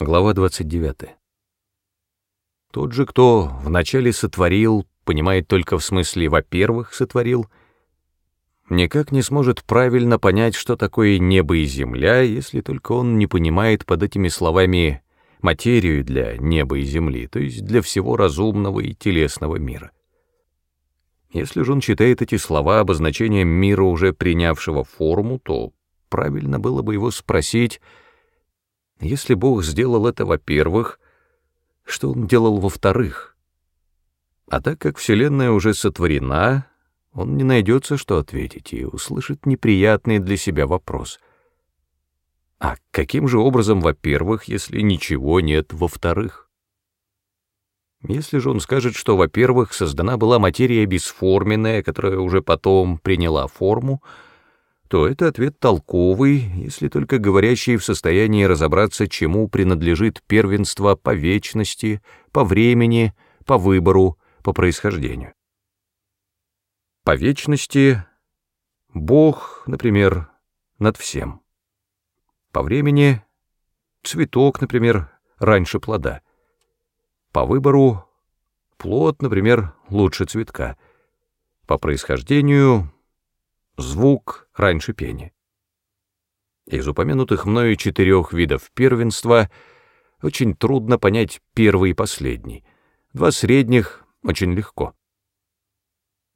Глава 29. Тот же, кто вначале сотворил, понимает только в смысле «во-первых» сотворил, никак не сможет правильно понять, что такое небо и земля, если только он не понимает под этими словами материю для неба и земли, то есть для всего разумного и телесного мира. Если же он читает эти слова обозначением мира, уже принявшего форму, то правильно было бы его спросить — если Бог сделал это во-первых, что Он делал во-вторых? А так как Вселенная уже сотворена, он не найдется, что ответить, и услышит неприятный для себя вопрос. А каким же образом, во-первых, если ничего нет во-вторых? Если же он скажет, что, во-первых, создана была материя бесформенная, которая уже потом приняла форму, то это ответ толковый, если только говорящий в состоянии разобраться, чему принадлежит первенство по вечности, по времени, по выбору, по происхождению. По вечности Бог, например, над всем. По времени цветок, например, раньше плода. По выбору плод, например, лучше цветка. По происхождению звук раньше пения. Из упомянутых мною четырех видов первенства очень трудно понять первый и последний, два средних очень легко.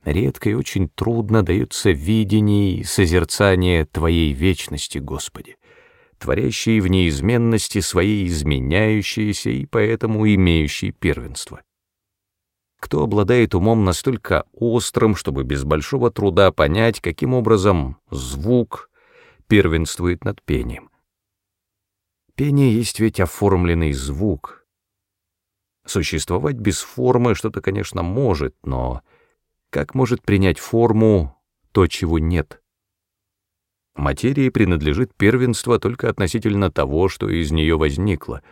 Редко и очень трудно даются видение и созерцание Твоей вечности, Господи, творящей в неизменности своей изменяющиеся и поэтому имеющей первенство кто обладает умом настолько острым, чтобы без большого труда понять, каким образом звук первенствует над пением. Пение есть ведь оформленный звук. Существовать без формы что-то, конечно, может, но как может принять форму то, чего нет? Материи принадлежит первенство только относительно того, что из нее возникло.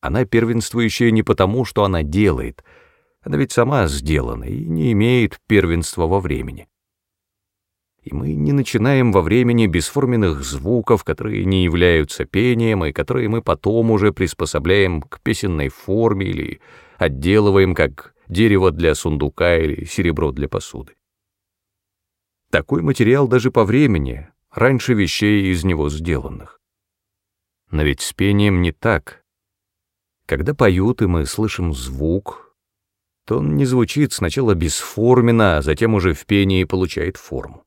Она первенствующая не потому, что она делает — она ведь сама сделана и не имеет первенства во времени. И мы не начинаем во времени бесформенных звуков, которые не являются пением, и которые мы потом уже приспособляем к песенной форме или отделываем как дерево для сундука или серебро для посуды. Такой материал даже по времени, раньше вещей из него сделанных. Но ведь с пением не так. Когда поют, и мы слышим звук, то он не звучит сначала бесформенно, а затем уже в пении получает форму.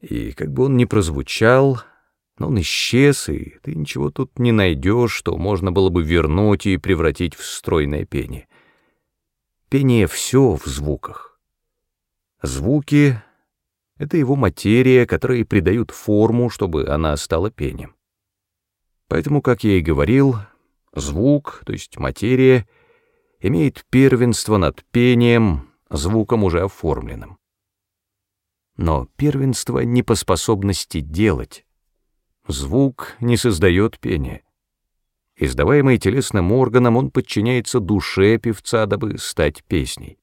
И как бы он ни прозвучал, но он исчез, и ты ничего тут не найдешь, что можно было бы вернуть и превратить в стройное пение. Пение все в звуках. Звуки — это его материя, которые придают форму, чтобы она стала пением. Поэтому, как я и говорил, звук, то есть материя — имеет первенство над пением, звуком уже оформленным. Но первенство не по способности делать. Звук не создает пение. Издаваемый телесным органом, он подчиняется душе певца, дабы стать песней.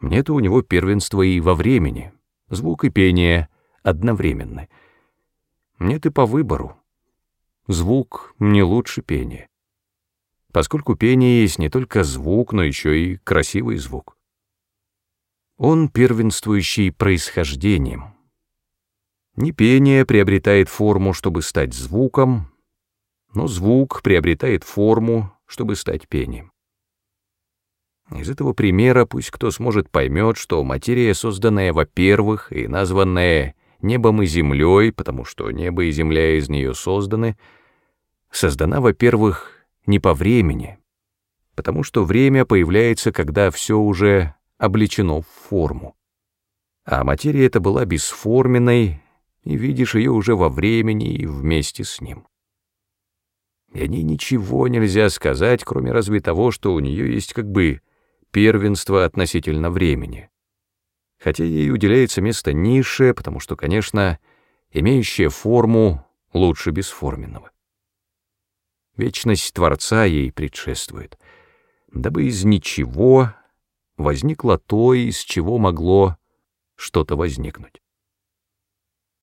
Нет у него первенства и во времени. Звук и пение одновременны. Нет и по выбору. Звук не лучше пения поскольку пение есть не только звук, но еще и красивый звук. Он первенствующий происхождением. Не пение приобретает форму, чтобы стать звуком, но звук приобретает форму, чтобы стать пением. Из этого примера пусть кто сможет поймет, что материя, созданная, во-первых, и названная небом и землей, потому что небо и земля из нее созданы, создана, во-первых, не по времени, потому что время появляется, когда все уже облечено в форму. А материя эта была бесформенной, и видишь ее уже во времени и вместе с ним. И о ней ничего нельзя сказать, кроме разве того, что у нее есть как бы первенство относительно времени. Хотя ей уделяется место низшее, потому что, конечно, имеющее форму лучше бесформенного. Вечность Творца ей предшествует, дабы из ничего возникло то, из чего могло что-то возникнуть.